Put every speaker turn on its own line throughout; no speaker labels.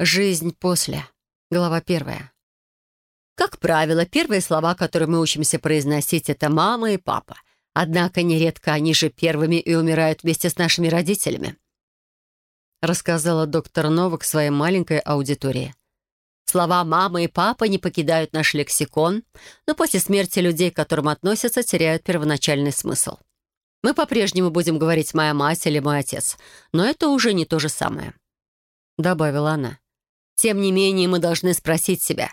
Жизнь после. Глава первая.
Как правило, первые слова, которые мы учимся произносить, это «мама» и «папа». Однако нередко они же первыми и умирают вместе с нашими родителями.
Рассказала доктор Новак своей маленькой аудитории.
Слова «мама» и «папа» не покидают наш лексикон, но после смерти людей, к которым относятся, теряют первоначальный смысл. Мы по-прежнему будем говорить «моя мать» или «мой отец», но это уже не то же самое.
Добавила она.
Тем не менее, мы должны спросить себя,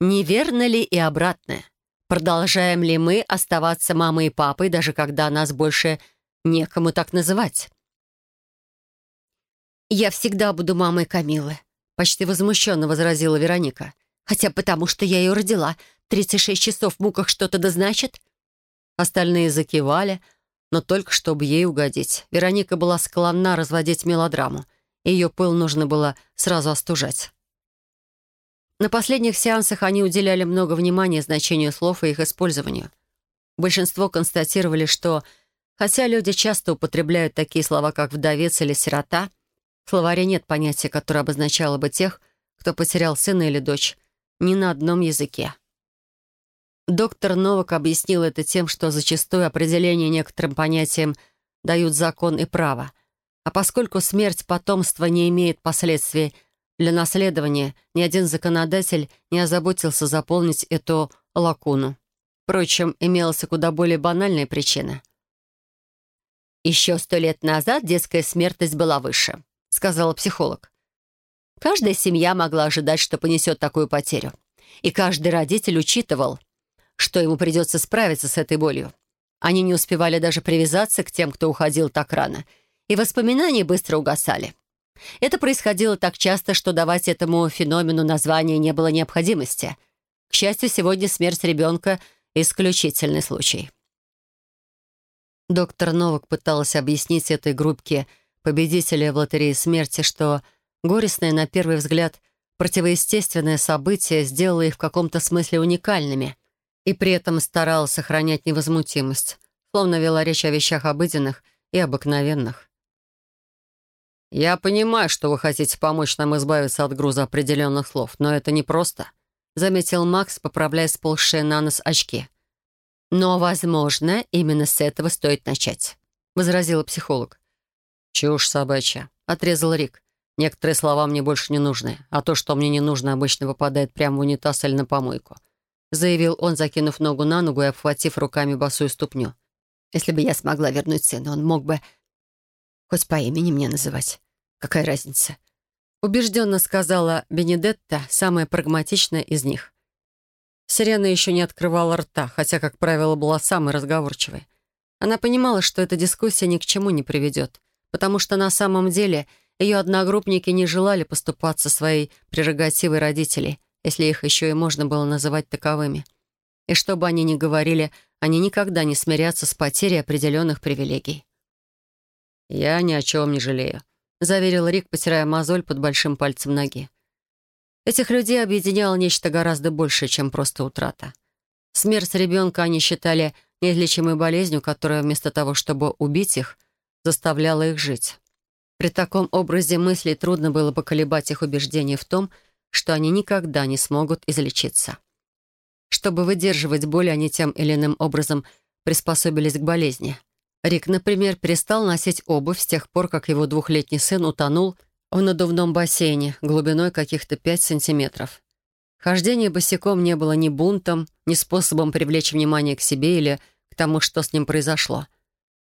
неверно ли и обратное? Продолжаем ли мы оставаться мамой и папой, даже когда нас больше некому так называть?
«Я всегда буду мамой Камилы», — почти возмущенно возразила Вероника. «Хотя потому, что я ее родила. 36 часов в муках что-то да значит?»
Остальные закивали, но только чтобы ей угодить. Вероника была склонна разводить мелодраму — ее пыл нужно было сразу остужать. На последних сеансах они уделяли много внимания значению слов и их использованию. Большинство констатировали, что, хотя люди часто употребляют такие слова, как «вдовец» или «сирота», в словаре нет понятия, которое обозначало бы тех, кто потерял сына или дочь, ни на одном языке. Доктор Новак объяснил это тем, что зачастую определение некоторым понятиям дают закон и право, а поскольку смерть потомства не имеет последствий для наследования, ни один законодатель не озаботился заполнить эту лакуну. Впрочем, имелась куда более банальная причина.
«Еще сто лет назад детская смертность была выше», — сказала психолог. «Каждая семья могла ожидать, что понесет такую потерю. И каждый родитель учитывал, что ему придется справиться с этой болью. Они не успевали даже привязаться к тем, кто уходил так рано — и воспоминания быстро угасали. Это происходило так часто, что давать этому феномену название не было необходимости. К счастью, сегодня смерть ребенка — исключительный случай.
Доктор Новак пыталась объяснить этой группке победителя в лотерее смерти, что горестное, на первый взгляд, противоестественное событие сделало их в каком-то смысле уникальными, и при этом старалась сохранять невозмутимость, словно вела речь о вещах обыденных и обыкновенных. «Я понимаю, что вы хотите помочь нам избавиться от груза определенных слов, но это непросто», — заметил Макс, поправляя сползшие на нос очки.
«Но, возможно, именно с этого стоит начать», — возразила психолог.
«Чушь собачья», — отрезал Рик. «Некоторые слова мне больше не нужны, а то, что мне не нужно, обычно выпадает прямо в унитаз или на помойку», — заявил он, закинув ногу на ногу и обхватив руками босую ступню.
«Если бы я смогла вернуть сына, он мог бы Хоть по имени мне называть. Какая разница?»
Убежденно сказала Бенедетта, самая прагматичная из них. Сирена еще не открывала рта, хотя, как правило, была самой разговорчивой. Она понимала, что эта дискуссия ни к чему не приведет, потому что на самом деле ее одногруппники не желали поступаться своей прерогативой родителей, если их еще и можно было называть таковыми. И что бы они ни говорили, они никогда не смирятся с потерей определенных привилегий. «Я ни о чем не жалею», — заверил Рик, потирая мозоль под большим пальцем ноги. Этих людей объединяло нечто гораздо большее, чем просто утрата. Смерть ребенка они считали неизлечимой болезнью, которая вместо того, чтобы убить их, заставляла их жить. При таком образе мыслей трудно было поколебать их убеждение в том, что они никогда не смогут излечиться. Чтобы выдерживать боль, они тем или иным образом приспособились к болезни. Рик, например, перестал носить обувь с тех пор, как его двухлетний сын утонул в надувном бассейне глубиной каких-то пять сантиметров. Хождение босиком не было ни бунтом, ни способом привлечь внимание к себе или к тому, что с ним произошло.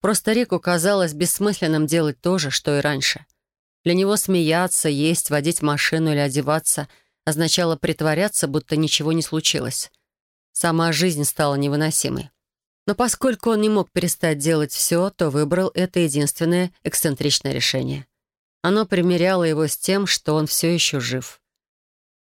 Просто Рику казалось бессмысленным делать то же, что и раньше. Для него смеяться, есть, водить машину или одеваться означало притворяться, будто ничего не случилось. Сама жизнь стала невыносимой. Но поскольку он не мог перестать делать все, то выбрал это единственное эксцентричное решение. Оно примеряло его с тем, что он все еще жив.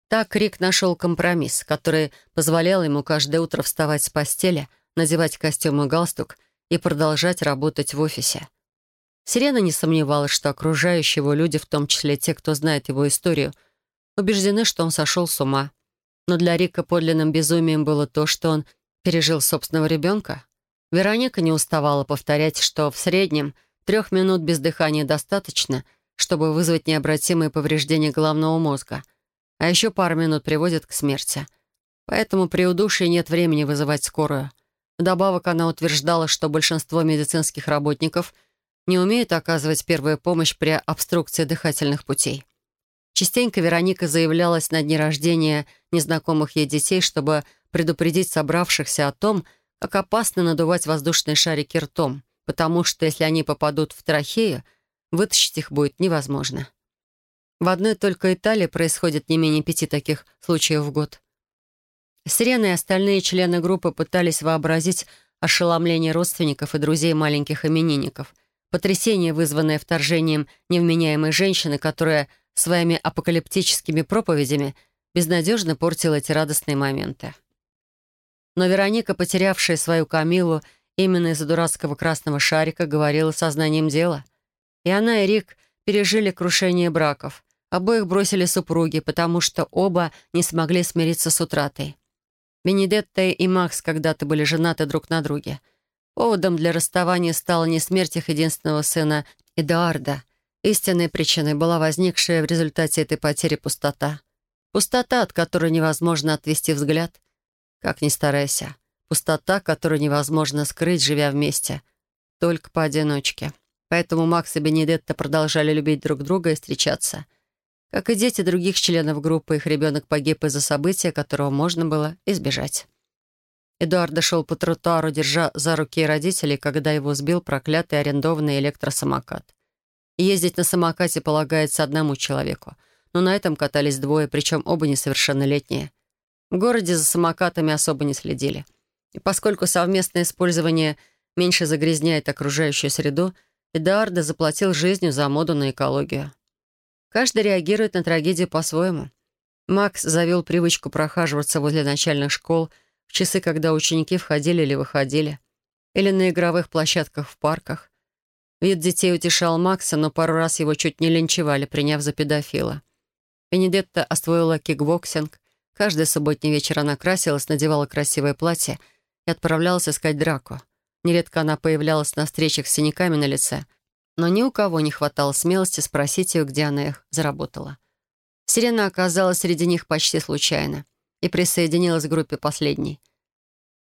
Так Рик нашел компромисс, который позволял ему каждое утро вставать с постели, надевать костюм и галстук и продолжать работать в офисе. Сирена не сомневалась, что окружающие его люди, в том числе те, кто знает его историю, убеждены, что он сошел с ума. Но для Рика подлинным безумием было то, что он пережил собственного ребенка. Вероника не уставала повторять, что в среднем трех минут без дыхания достаточно, чтобы вызвать необратимые повреждения головного мозга, а еще пару минут приводит к смерти. Поэтому при удушье нет времени вызывать скорую. Вдобавок она утверждала, что большинство медицинских работников не умеют оказывать первую помощь при обструкции дыхательных путей. Частенько Вероника заявлялась на дни рождения незнакомых ей детей, чтобы предупредить собравшихся о том, как опасно надувать воздушные шарики ртом, потому что если они попадут в трахею, вытащить их будет невозможно. В одной только Италии происходит не менее пяти таких случаев в год. Сирена и остальные члены группы пытались вообразить ошеломление родственников и друзей маленьких именинников, потрясение, вызванное вторжением невменяемой женщины, которая своими апокалиптическими проповедями безнадежно портила эти радостные моменты. Но Вероника, потерявшая свою Камилу именно из-за дурацкого красного шарика, говорила сознанием дела. И она, и Рик пережили крушение браков. Обоих бросили супруги, потому что оба не смогли смириться с утратой. Бенедетта и Макс когда-то были женаты друг на друге. Поводом для расставания стала не смерть их единственного сына Эдуарда. Истинной причиной была возникшая в результате этой потери пустота. Пустота, от которой невозможно отвести взгляд. Как ни старайся. Пустота, которую невозможно скрыть, живя вместе. Только поодиночке. Поэтому Макс и Бенедетта продолжали любить друг друга и встречаться — как и дети других членов группы, их ребенок погиб из-за события, которого можно было избежать. Эдуард шел по тротуару, держа за руки родителей, когда его сбил проклятый арендованный электросамокат. Ездить на самокате полагается одному человеку, но на этом катались двое, причем оба несовершеннолетние. В городе за самокатами особо не следили. И поскольку совместное использование меньше загрязняет окружающую среду, Эдуарда заплатил жизнью за моду на экологию. Каждый реагирует на трагедию по-своему. Макс завел привычку прохаживаться возле начальных школ в часы, когда ученики входили или выходили, или на игровых площадках в парках. Вид детей утешал Макса, но пару раз его чуть не линчевали, приняв за педофила. Бенедетта освоила кикбоксинг. Каждый субботний вечер она красилась, надевала красивое платье и отправлялась искать драку. Нередко она появлялась на встречах с синяками на лице — но ни у кого не хватало смелости спросить ее, где она их заработала. Сирена оказалась среди них почти случайно и присоединилась к группе последней.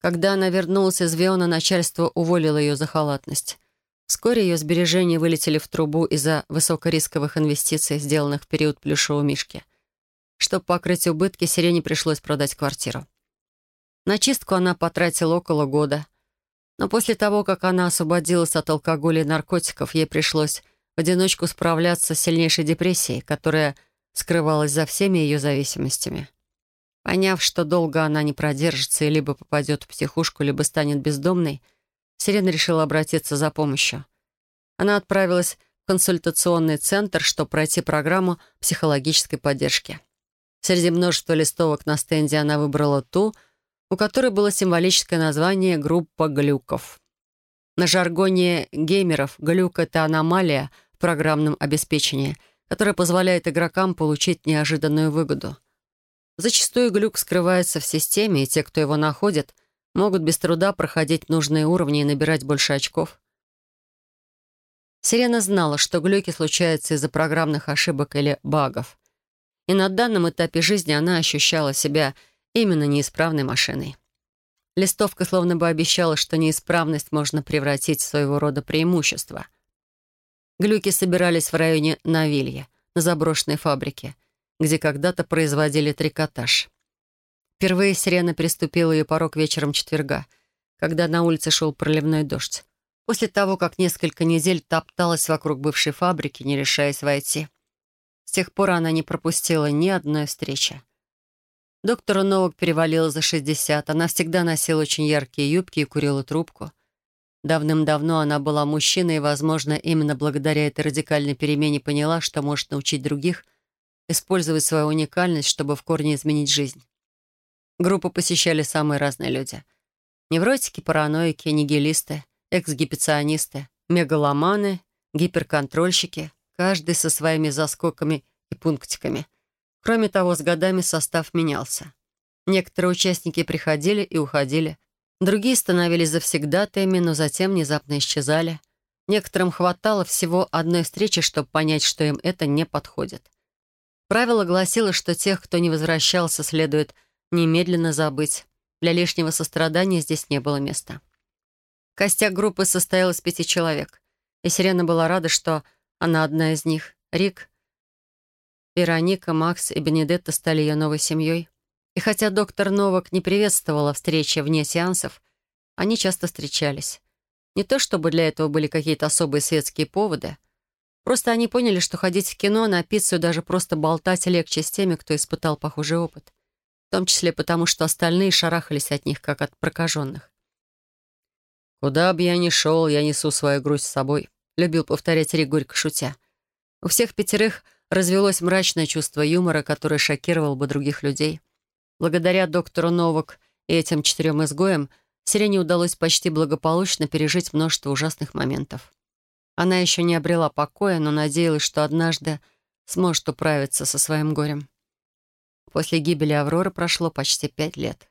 Когда она вернулась из Виона, начальство уволило ее за халатность. Вскоре ее сбережения вылетели в трубу из-за высокорисковых инвестиций, сделанных в период плюшевого мишки. Чтобы покрыть убытки, Сирене пришлось продать квартиру. На чистку она потратила около года, но после того, как она освободилась от алкоголя и наркотиков, ей пришлось в одиночку справляться с сильнейшей депрессией, которая скрывалась за всеми ее зависимостями. Поняв, что долго она не продержится и либо попадет в психушку, либо станет бездомной, Сирена решила обратиться за помощью. Она отправилась в консультационный центр, чтобы пройти программу психологической поддержки. Среди множества листовок на стенде она выбрала ту, у которой было символическое название «Группа глюков». На жаргоне геймеров глюк — это аномалия в программном обеспечении, которая позволяет игрокам получить неожиданную выгоду. Зачастую глюк скрывается в системе, и те, кто его находит, могут без труда проходить нужные уровни и набирать больше очков. Сирена знала, что глюки случаются из-за программных ошибок или багов. И на данном этапе жизни она ощущала себя именно неисправной машиной. Листовка словно бы обещала, что неисправность можно превратить в своего рода преимущество. Глюки собирались в районе Навилья, на заброшенной фабрике, где когда-то производили трикотаж. Впервые Сирена переступила ее порог вечером четверга, когда на улице шел проливной дождь. После того, как несколько недель топталась вокруг бывшей фабрики, не решаясь войти. С тех пор она не пропустила ни одной встречи. Доктору Новак перевалило за 60. Она всегда носила очень яркие юбки и курила трубку. Давным-давно она была мужчиной и, возможно, именно благодаря этой радикальной перемене поняла, что может научить других использовать свою уникальность, чтобы в корне изменить жизнь. Группу посещали самые разные люди. Невротики, параноики, нигилисты, эксгибиционисты, мегаломаны, гиперконтрольщики, каждый со своими заскоками и пунктиками — Кроме того, с годами состав менялся. Некоторые участники приходили и уходили, другие становились завсегдатаями, но затем внезапно исчезали. Некоторым хватало всего одной встречи, чтобы понять, что им это не подходит. Правило гласило, что тех, кто не возвращался, следует немедленно забыть. Для лишнего сострадания здесь не было места. Костяк группы состоял из пяти человек, и Сирена была рада, что она одна из них. Рик, Вероника, Макс и Бенедетта стали ее новой семьей. И хотя доктор Новак не приветствовала встречи вне сеансов, они часто встречались. Не то чтобы для этого были какие-то особые светские поводы, просто они поняли, что ходить в кино, на пиццу даже просто болтать легче с теми, кто испытал похожий опыт. В том числе потому, что остальные шарахались от них, как от прокаженных. «Куда бы я ни шел, я несу свою грусть с собой», — любил повторять Рик горько шутя. У всех пятерых развелось мрачное чувство юмора, которое шокировало бы других людей. Благодаря доктору Новак и этим четырем изгоям Сирене удалось почти благополучно пережить множество ужасных моментов. Она еще не обрела покоя, но надеялась, что однажды сможет управиться со своим горем. После гибели Авроры прошло почти пять лет.